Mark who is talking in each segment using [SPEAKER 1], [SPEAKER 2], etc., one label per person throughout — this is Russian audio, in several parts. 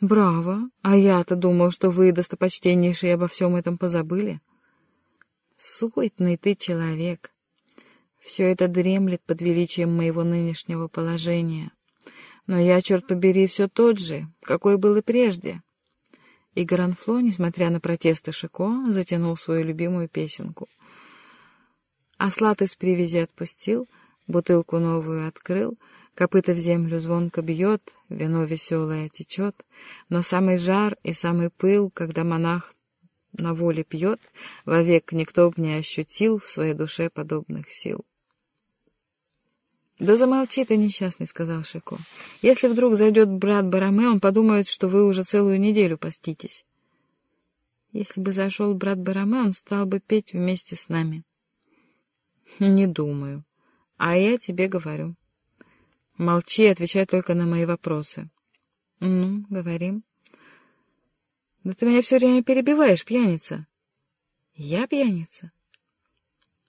[SPEAKER 1] Браво! А я-то думал, что вы, достопочтеннейшие, обо всем этом позабыли. Суетный ты человек. Все это дремлет под величием моего нынешнего положения. Но я, черт побери, все тот же, какой был и прежде. И Гранфло, несмотря на протесты Шико, затянул свою любимую песенку. Ослат из привязи отпустил, бутылку новую открыл — Копыта в землю звонко бьет, вино веселое течет, но самый жар и самый пыл, когда монах на воле пьет, вовек никто б не ощутил в своей душе подобных сил. «Да замолчи ты, несчастный», — сказал Шико. «Если вдруг зайдет брат Бараме, он подумает, что вы уже целую неделю поститесь». «Если бы зашел брат Бараме, он стал бы петь вместе с нами». «Не думаю. А я тебе говорю». Молчи и отвечай только на мои вопросы. Ну, говорим. Да ты меня все время перебиваешь, пьяница. Я пьяница?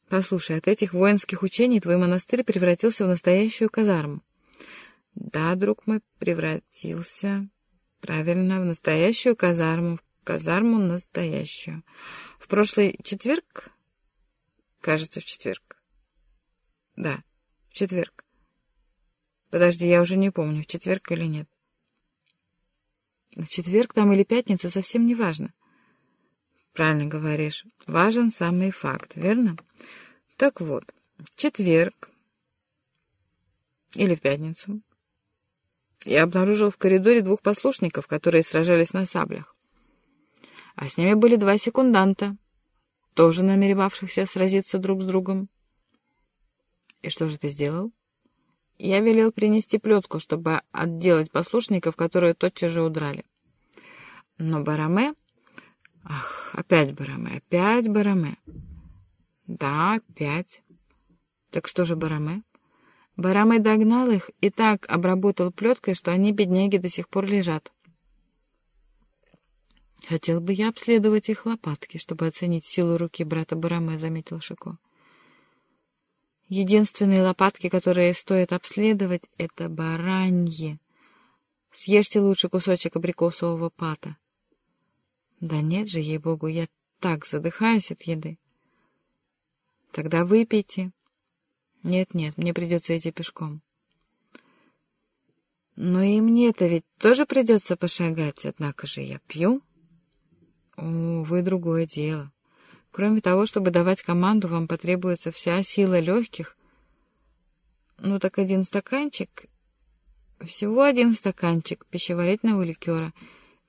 [SPEAKER 1] Послушай, от этих воинских учений твой монастырь превратился в настоящую казарму. Да, друг мой, превратился. Правильно, в настоящую казарму, в казарму настоящую. В прошлый четверг? Кажется, в четверг. Да, в четверг. Подожди, я уже не помню, в четверг или нет. В четверг там или пятница совсем не важно. Правильно говоришь. Важен самый факт, верно? Так вот, в четверг или в пятницу я обнаружил в коридоре двух послушников, которые сражались на саблях. А с ними были два секунданта, тоже намеревавшихся сразиться друг с другом. И что же ты сделал? Я велел принести плетку, чтобы отделать послушников, которые тотчас же удрали. Но Бараме... Ах, опять Бараме, опять Бараме. Да, опять. Так что же Бараме? Бараме догнал их и так обработал плеткой, что они, бедняги, до сих пор лежат. Хотел бы я обследовать их лопатки, чтобы оценить силу руки брата Бараме, заметил Шико. Единственные лопатки, которые стоит обследовать, — это бараньи. Съешьте лучше кусочек абрикосового пата. Да нет же, ей-богу, я так задыхаюсь от еды. Тогда выпейте. Нет-нет, мне придется идти пешком. Но и мне-то ведь тоже придется пошагать, однако же я пью. О, вы другое дело. Кроме того, чтобы давать команду, вам потребуется вся сила легких. Ну так один стаканчик, всего один стаканчик пищеварительного ликера,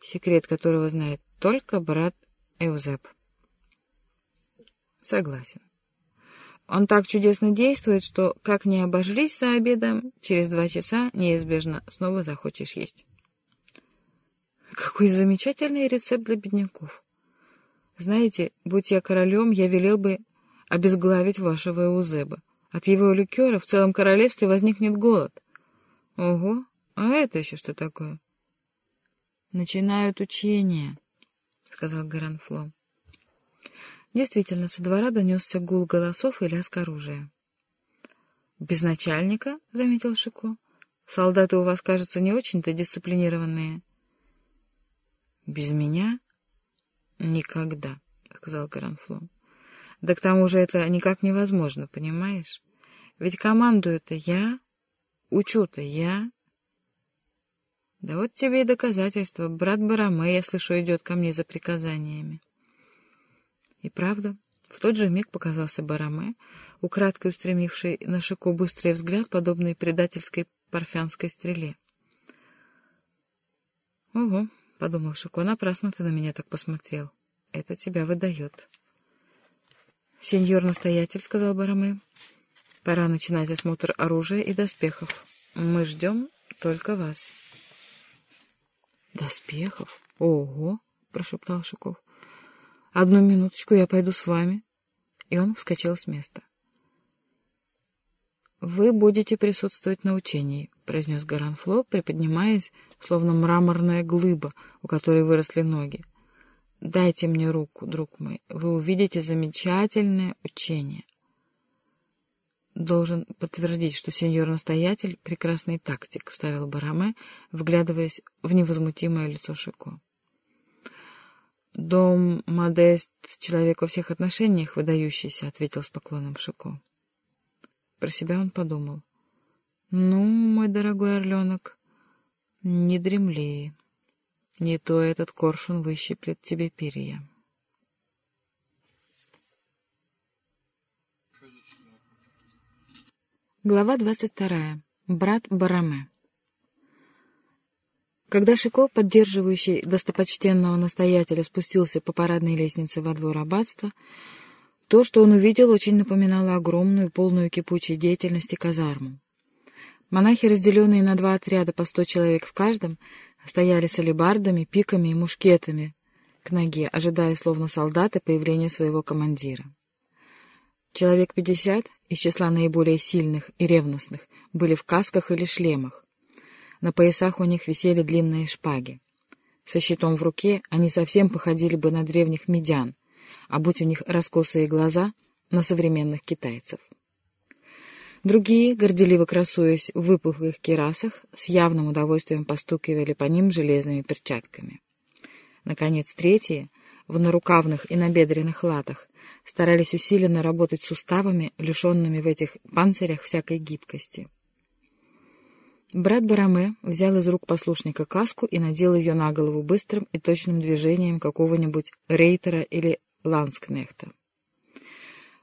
[SPEAKER 1] секрет которого знает только брат Эузеп. Согласен. Он так чудесно действует, что, как не обожрись за обедом, через два часа неизбежно снова захочешь есть. Какой замечательный рецепт для бедняков. Знаете, будь я королем, я велел бы обезглавить вашего Эузеба. От его ликера в целом королевстве возникнет голод. Ого, а это еще что такое? Начинают учения, сказал Гаранфло. Действительно, со двора донесся гул голосов и лязг оружия. «Без начальника?» — заметил Шико. «Солдаты у вас, кажется, не очень-то дисциплинированные». «Без меня?» «Никогда», — сказал Гранфло. «Да к тому же это никак невозможно, понимаешь? Ведь командую-то я, учу-то я». «Да вот тебе и доказательство. Брат Бараме, я слышу, идет ко мне за приказаниями». И правда, в тот же миг показался Бараме, украдкой устремивший на Шико быстрый взгляд, подобный предательской парфянской стреле. «Ого!» — подумал Шико, — напрасно ты на меня так посмотрел. Это тебя выдает. — Сеньор-настоятель, — сказал Бараме, — пора начинать осмотр оружия и доспехов. Мы ждем только вас. — Доспехов? Ого! — прошептал Шиков. — Одну минуточку, я пойду с вами. И он вскочил с места. «Вы будете присутствовать на учении», — произнес Гаранфло, приподнимаясь, словно мраморная глыба, у которой выросли ноги. «Дайте мне руку, друг мой, вы увидите замечательное учение». должен подтвердить, что сеньор-настоятель — прекрасный тактик», — вставил Бараме, вглядываясь в невозмутимое лицо Шико. «Дом Модест — человек во всех отношениях выдающийся», — ответил с поклоном Шико. Про себя он подумал. «Ну, мой дорогой орленок, не дремли. Не то этот коршун выщиплет тебе перья». Глава двадцать вторая. Брат Бараме. Когда Шико, поддерживающий достопочтенного настоятеля, спустился по парадной лестнице во двор аббатства, то, что он увидел, очень напоминало огромную, полную кипучей деятельности казарму. Монахи, разделенные на два отряда по сто человек в каждом, стояли с алебардами, пиками и мушкетами к ноге, ожидая, словно солдаты, появления своего командира. Человек пятьдесят из числа наиболее сильных и ревностных были в касках или шлемах. На поясах у них висели длинные шпаги. Со щитом в руке они совсем походили бы на древних медян, а будь у них раскосые глаза, на современных китайцев. Другие, горделиво красуясь в выпуклых керасах, с явным удовольствием постукивали по ним железными перчатками. Наконец, третьи — в нарукавных и набедренных латах, старались усиленно работать суставами, лишенными в этих панцирях всякой гибкости. Брат Бараме взял из рук послушника каску и надел ее на голову быстрым и точным движением какого-нибудь рейтера или ланскнехта.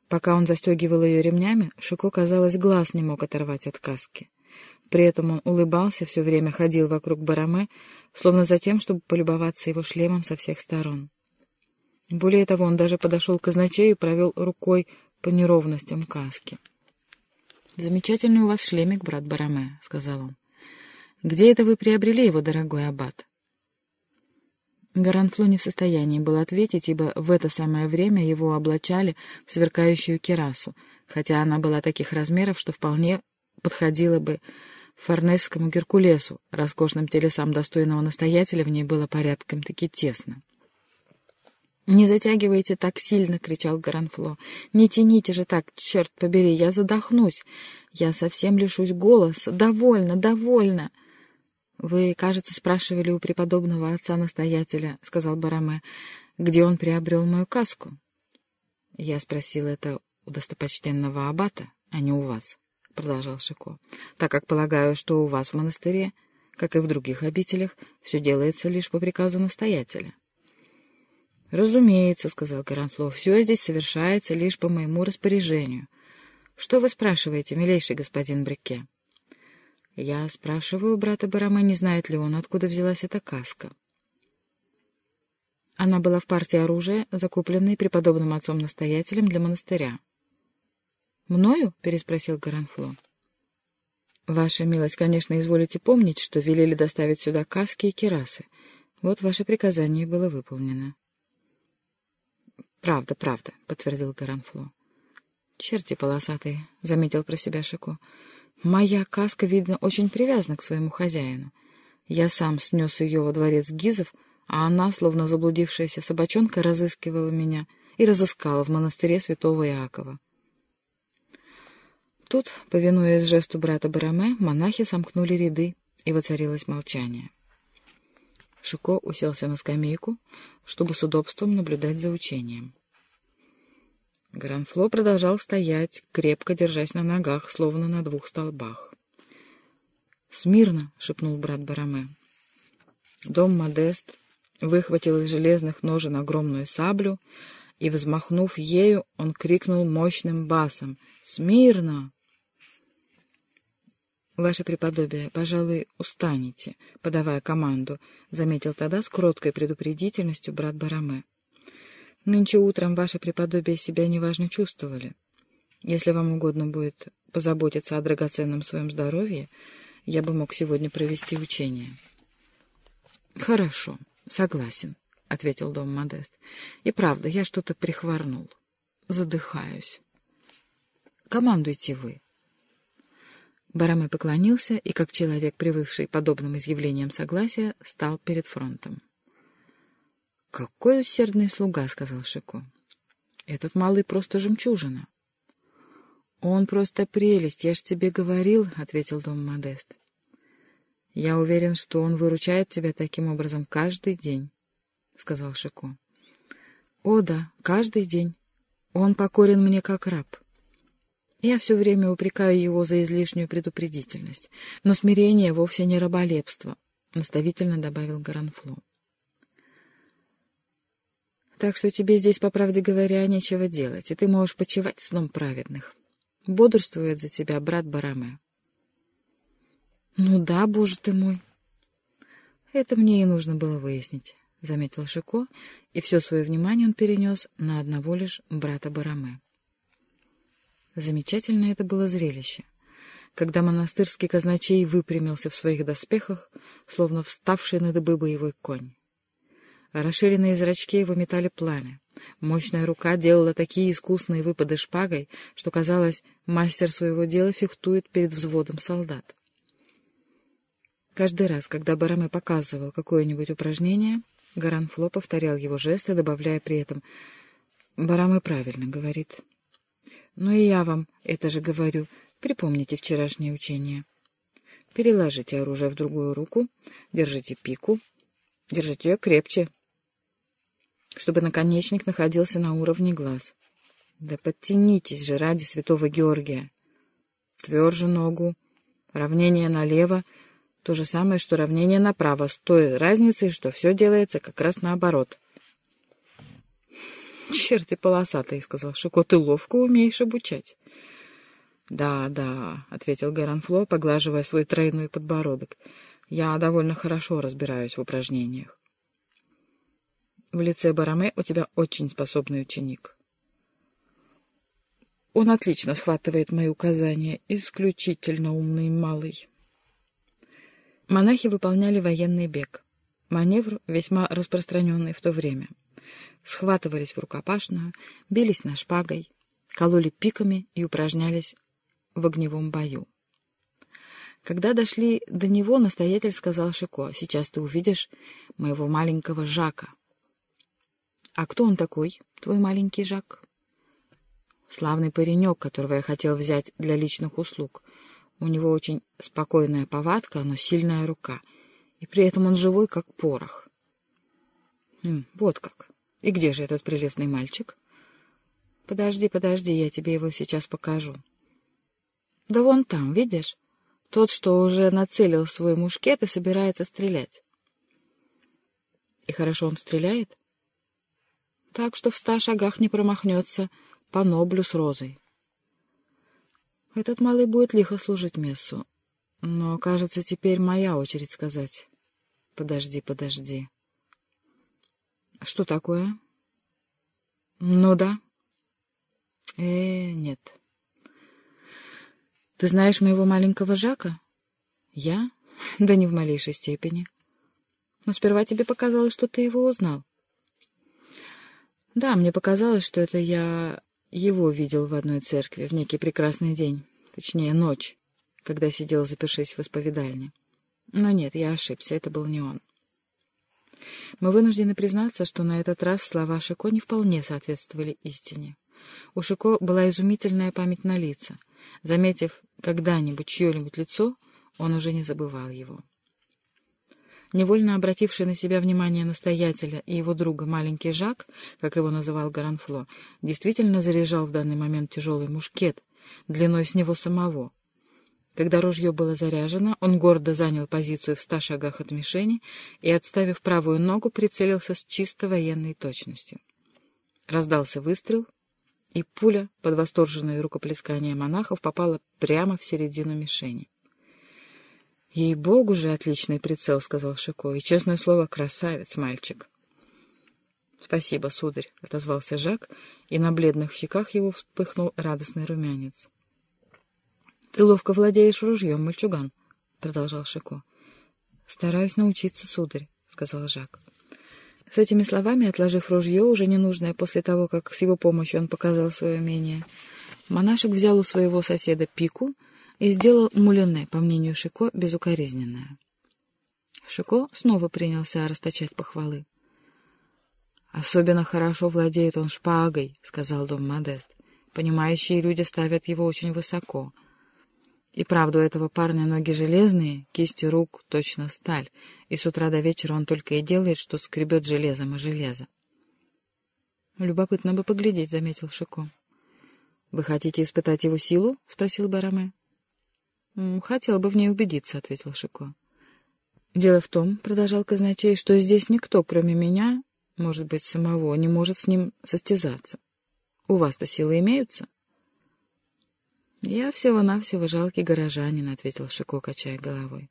[SPEAKER 1] Пока он застегивал ее ремнями, Шико, казалось, глаз не мог оторвать от каски. При этом он улыбался, все время ходил вокруг Бараме, словно за тем, чтобы полюбоваться его шлемом со всех сторон. Более того, он даже подошел к казначею и провел рукой по неровностям каски. «Замечательный у вас шлемик, брат Бараме», — сказал он. «Где это вы приобрели его, дорогой аббат?» Гаранфло не в состоянии был ответить, ибо в это самое время его облачали в сверкающую керасу, хотя она была таких размеров, что вполне подходила бы форнесскому Геркулесу, роскошным телесам достойного настоятеля в ней было порядком-таки тесно. «Не затягивайте так сильно!» — кричал Гаранфло. «Не тяните же так, черт побери, я задохнусь! Я совсем лишусь голоса! Довольно, довольно!» «Вы, кажется, спрашивали у преподобного отца-настоятеля, — сказал Бараме, — где он приобрел мою каску?» «Я спросил это у достопочтенного аббата, а не у вас», — продолжал Шико, «так как полагаю, что у вас в монастыре, как и в других обителях, все делается лишь по приказу настоятеля». «Разумеется», — сказал Гаранфло, — «все здесь совершается лишь по моему распоряжению. Что вы спрашиваете, милейший господин Брике?» «Я спрашиваю брата Бараме, не знает ли он, откуда взялась эта каска». Она была в партии оружия, закупленной преподобным отцом-настоятелем для монастыря. «Мною?» — переспросил Гаранфло. «Ваша милость, конечно, изволите помнить, что велели доставить сюда каски и керасы. Вот ваше приказание было выполнено». «Правда, правда», — подтвердил Гаранфло. «Черти полосатые», — заметил про себя Шико. «Моя каска, видно, очень привязана к своему хозяину. Я сам снес ее во дворец Гизов, а она, словно заблудившаяся собачонка, разыскивала меня и разыскала в монастыре святого Иакова». Тут, повинуясь жесту брата Бараме, монахи сомкнули ряды, и воцарилось молчание. Шико уселся на скамейку, чтобы с удобством наблюдать за учением. Гранфло продолжал стоять, крепко держась на ногах, словно на двух столбах. «Смирно!» — шепнул брат Бараме. Дом Модест выхватил из железных ножен огромную саблю, и, взмахнув ею, он крикнул мощным басом «Смирно!» «Ваше преподобие, пожалуй, устанете, подавая команду», — заметил тогда с кроткой предупредительностью брат Бараме. «Нынче утром ваше преподобие себя неважно чувствовали. Если вам угодно будет позаботиться о драгоценном своем здоровье, я бы мог сегодня провести учение». «Хорошо, согласен», — ответил дом Модест. «И правда, я что-то прихворнул. Задыхаюсь. Командуйте вы». Бараме поклонился и, как человек, привыкший подобным изъявлениям согласия, стал перед фронтом. «Какой усердный слуга!» — сказал Шико. «Этот малый просто жемчужина». «Он просто прелесть, я ж тебе говорил», — ответил дом Модест. «Я уверен, что он выручает тебя таким образом каждый день», — сказал Шико. «О да, каждый день. Он покорен мне как раб. Я все время упрекаю его за излишнюю предупредительность, но смирение вовсе не раболепство», — наставительно добавил Гаранфло. «Так что тебе здесь, по правде говоря, нечего делать, и ты можешь почивать сном праведных. Бодрствует за тебя брат Бараме. Ну да, боже ты мой. Это мне и нужно было выяснить, — заметил Шико, и все свое внимание он перенес на одного лишь брата Бараме. Замечательное это было зрелище, когда монастырский казначей выпрямился в своих доспехах, словно вставший на дыбы боевой конь. Расширенные зрачки его метали пламя. Мощная рука делала такие искусные выпады шпагой, что, казалось, мастер своего дела фехтует перед взводом солдат. Каждый раз, когда Бараме показывал какое-нибудь упражнение, Гаранфло повторял его жесты, добавляя при этом «Бараме правильно говорит». «Ну и я вам это же говорю. Припомните вчерашнее учение. Переложите оружие в другую руку, держите пику, держите ее крепче, чтобы наконечник находился на уровне глаз. Да подтянитесь же ради святого Георгия. Тверже ногу. Равнение налево — то же самое, что равнение направо, с той разницей, что все делается как раз наоборот. «Черти полосатые», — сказал Шико, — «ты ловко умеешь обучать». «Да, да», — ответил Гаранфло, поглаживая свой тройной подбородок. «Я довольно хорошо разбираюсь в упражнениях. В лице Бараме у тебя очень способный ученик. Он отлично схватывает мои указания, исключительно умный малый. Монахи выполняли военный бег. Маневр весьма распространенный в то время. Схватывались в рукопашную, бились на шпагой, кололи пиками и упражнялись в огневом бою. Когда дошли до него, настоятель сказал Шико, «Сейчас ты увидишь моего маленького Жака». «А кто он такой, твой маленький Жак?» «Славный паренек, которого я хотел взять для личных услуг. У него очень спокойная повадка, но сильная рука, и при этом он живой, как порох». Хм, «Вот как. И где же этот прелестный мальчик?» «Подожди, подожди, я тебе его сейчас покажу». «Да вон там, видишь? Тот, что уже нацелил свой мушкет и собирается стрелять». «И хорошо он стреляет?» Так что в ста шагах не промахнется по ноблю с розой. Этот малый будет лихо служить мессу. Но, кажется, теперь моя очередь сказать. Подожди, подожди. Что такое? Ну да. Э, нет. Ты знаешь моего маленького Жака? Я? Да не в малейшей степени. Но сперва тебе показалось, что ты его узнал. Да, мне показалось, что это я его видел в одной церкви в некий прекрасный день, точнее, ночь, когда сидел, запершись в исповедальне. Но нет, я ошибся, это был не он. Мы вынуждены признаться, что на этот раз слова Шико не вполне соответствовали истине. У Шико была изумительная память на лица. Заметив когда-нибудь чье-нибудь лицо, он уже не забывал его. Невольно обративший на себя внимание настоятеля и его друга маленький Жак, как его называл Гаранфло, действительно заряжал в данный момент тяжелый мушкет, длиной с него самого. Когда ружье было заряжено, он гордо занял позицию в ста шагах от мишени и, отставив правую ногу, прицелился с чисто военной точностью. Раздался выстрел, и пуля, под восторженное рукоплескание монахов, попала прямо в середину мишени. «Ей-богу же отличный прицел», — сказал Шико, — «и, честное слово, красавец мальчик». «Спасибо, сударь», — отозвался Жак, и на бледных щеках его вспыхнул радостный румянец. «Ты ловко владеешь ружьем, мальчуган», — продолжал Шико. «Стараюсь научиться, сударь», — сказал Жак. С этими словами, отложив ружье, уже ненужное после того, как с его помощью он показал свое умение, монашек взял у своего соседа пику — и сделал мулине, по мнению Шико, безукоризненное. Шико снова принялся расточать похвалы. «Особенно хорошо владеет он шпагой», — сказал дом Модест. Понимающие люди ставят его очень высоко. И правда, у этого парня ноги железные, кисти рук точно сталь, и с утра до вечера он только и делает, что скребет железом и железо. «Любопытно бы поглядеть», — заметил Шико. «Вы хотите испытать его силу?» — спросил Бараме. «Хотел бы в ней убедиться», — ответил Шико. «Дело в том, — продолжал казначей, — что здесь никто, кроме меня, может быть, самого, не может с ним состязаться. У вас-то силы имеются?» «Я всего-навсего жалкий горожанин», — ответил Шико, качая головой.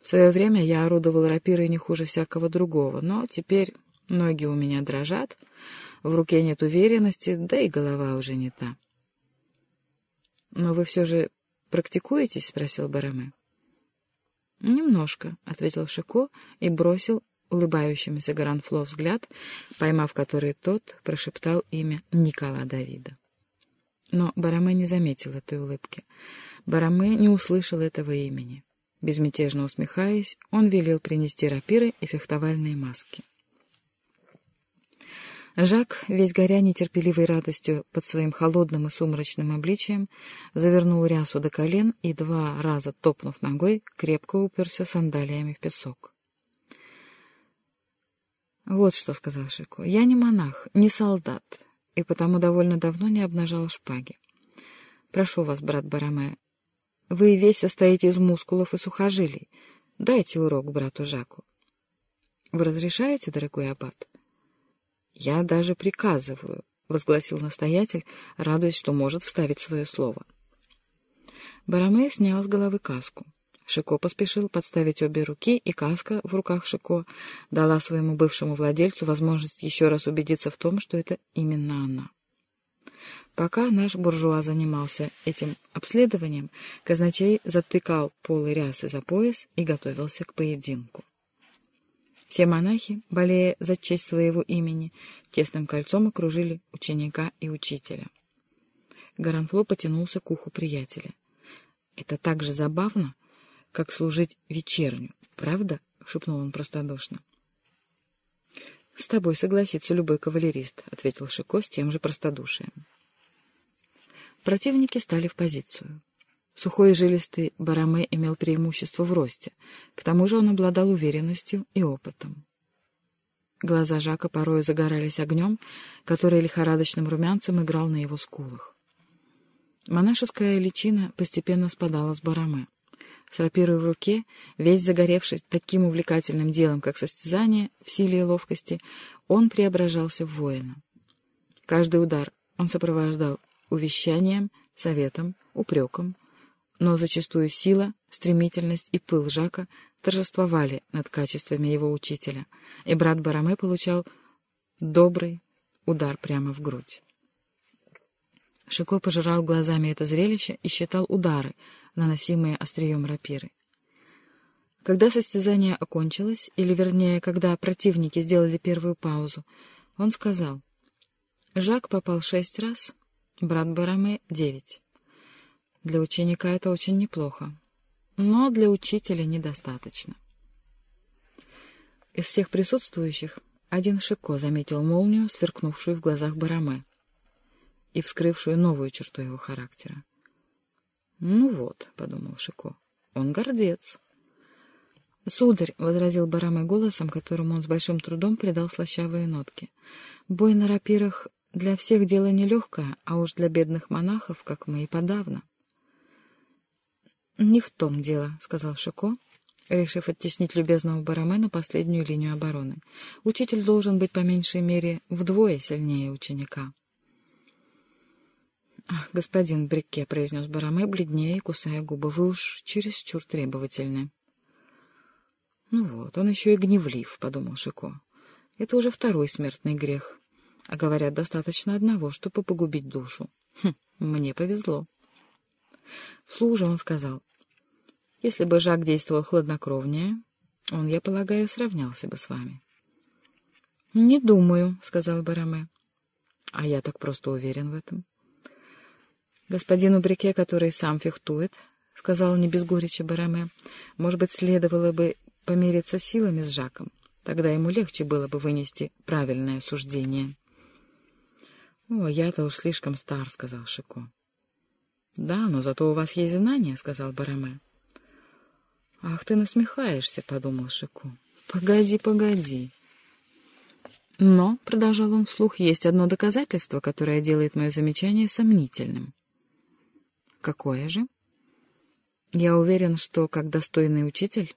[SPEAKER 1] «В свое время я орудовал рапирой не хуже всякого другого, но теперь ноги у меня дрожат, в руке нет уверенности, да и голова уже не та». «Но вы все же практикуетесь?» — спросил Бараме. «Немножко», — ответил Шико и бросил улыбающимся Гаранфло взгляд, поймав который тот, прошептал имя Никола Давида. Но Бараме не заметил этой улыбки. Бараме не услышал этого имени. Безмятежно усмехаясь, он велел принести рапиры и фехтовальные маски. Жак, весь горя нетерпеливой радостью под своим холодным и сумрачным обличием, завернул рясу до колен и, два раза топнув ногой, крепко уперся сандалиями в песок. «Вот что», — сказал Шико, — «я не монах, не солдат, и потому довольно давно не обнажал шпаги. Прошу вас, брат Бараме, вы весь состоите из мускулов и сухожилий. Дайте урок брату Жаку». «Вы разрешаете, дорогой аббат?» «Я даже приказываю», — возгласил настоятель, радуясь, что может вставить свое слово. Бараме снял с головы каску. Шико поспешил подставить обе руки, и каска в руках Шико дала своему бывшему владельцу возможность еще раз убедиться в том, что это именно она. Пока наш буржуа занимался этим обследованием, казначей затыкал полы рясы за пояс и готовился к поединку. Все монахи, болея за честь своего имени, тесным кольцом окружили ученика и учителя. Гаранфло потянулся к уху приятеля. «Это так же забавно, как служить вечерню, правда?» — шепнул он простодушно. «С тобой согласится любой кавалерист», — ответил Шико с тем же простодушием. Противники стали в позицию. Сухой и жилистый Бараме имел преимущество в росте, к тому же он обладал уверенностью и опытом. Глаза Жака порою загорались огнем, который лихорадочным румянцем играл на его скулах. Монашеская личина постепенно спадала с Бараме. С рапирой в руке, весь загоревшись таким увлекательным делом, как состязание в силе и ловкости, он преображался в воина. Каждый удар он сопровождал увещанием, советом, упреком, но зачастую сила, стремительность и пыл Жака торжествовали над качествами его учителя, и брат Бараме получал добрый удар прямо в грудь. Шико пожирал глазами это зрелище и считал удары, наносимые острием рапиры. Когда состязание окончилось, или вернее, когда противники сделали первую паузу, он сказал, «Жак попал шесть раз, брат Бараме — девять». Для ученика это очень неплохо, но для учителя недостаточно. Из всех присутствующих один Шико заметил молнию, сверкнувшую в глазах Бараме и вскрывшую новую черту его характера. «Ну вот», — подумал Шико, — «он гордец». «Сударь», — возразил Бараме голосом, которому он с большим трудом придал слащавые нотки, — «бой на рапирах для всех дело нелегкое, а уж для бедных монахов, как мы, и подавно». «Не в том дело», — сказал Шико, решив оттеснить любезного Бараме на последнюю линию обороны. «Учитель должен быть по меньшей мере вдвое сильнее ученика». «Ах, господин Брикке», — произнес Бараме, бледнее кусая губы, — «вы уж чересчур требовательны». «Ну вот, он еще и гневлив», — подумал Шико. «Это уже второй смертный грех. А говорят, достаточно одного, чтобы погубить душу. Хм, мне повезло». Вслух же он сказал, «Если бы Жак действовал хладнокровнее, он, я полагаю, сравнялся бы с вами». «Не думаю», — сказал Бараме. «А я так просто уверен в этом». «Господину Брике, который сам фехтует», — сказал не без горечи Бараме, — «может быть, следовало бы помериться силами с Жаком. Тогда ему легче было бы вынести правильное суждение». «О, я-то уж слишком стар», — сказал Шико. «Да, но зато у вас есть знания», — сказал Бараме. «Ах, ты насмехаешься», — подумал Шико. «Погоди, погоди». «Но», — продолжал он вслух, — «есть одно доказательство, которое делает мое замечание сомнительным». «Какое же?» «Я уверен, что, как достойный учитель,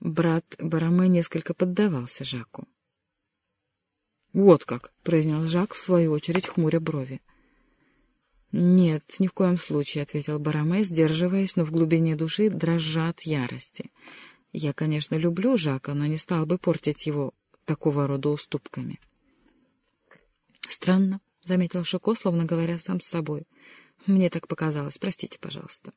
[SPEAKER 1] брат Бараме несколько поддавался Жаку». «Вот как», — произнес Жак, в свою очередь, хмуря брови. «Нет, ни в коем случае», — ответил Бараме, сдерживаясь, но в глубине души дрожа от ярости. «Я, конечно, люблю Жака, но не стал бы портить его такого рода уступками». «Странно», — заметил Шико, словно говоря сам с собой. «Мне так показалось. Простите, пожалуйста».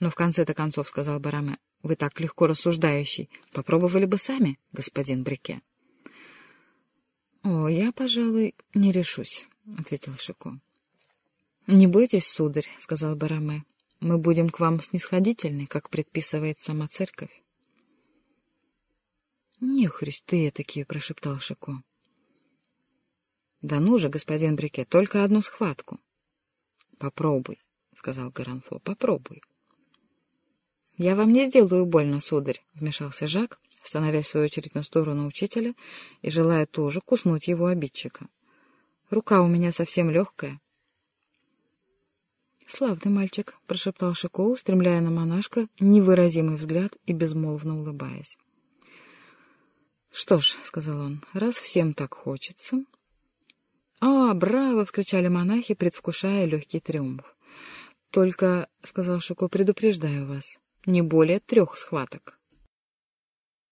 [SPEAKER 1] «Но в конце-то концов», — сказал Бараме, — «вы так легко рассуждающий. Попробовали бы сами, господин Брике». «О, я, пожалуй, не решусь», — ответил Шико. «Не бойтесь, сударь», — сказал Бараме. «Мы будем к вам снисходительны, как предписывает сама церковь». «Не христы такие», — прошептал Шико. «Да ну же, господин Брике, только одну схватку». «Попробуй», — сказал Гаранфло, — «попробуй». «Я вам не сделаю больно, сударь», — вмешался Жак, становясь в свою очередь на сторону учителя и желая тоже куснуть его обидчика. «Рука у меня совсем легкая». «Славный мальчик», — прошептал Шико, устремляя на монашка невыразимый взгляд и безмолвно улыбаясь. «Что ж», — сказал он, — «раз всем так хочется...» «А, браво!» — вскричали монахи, предвкушая легкий триумф. «Только, — сказал Шико, — предупреждаю вас, не более трех схваток».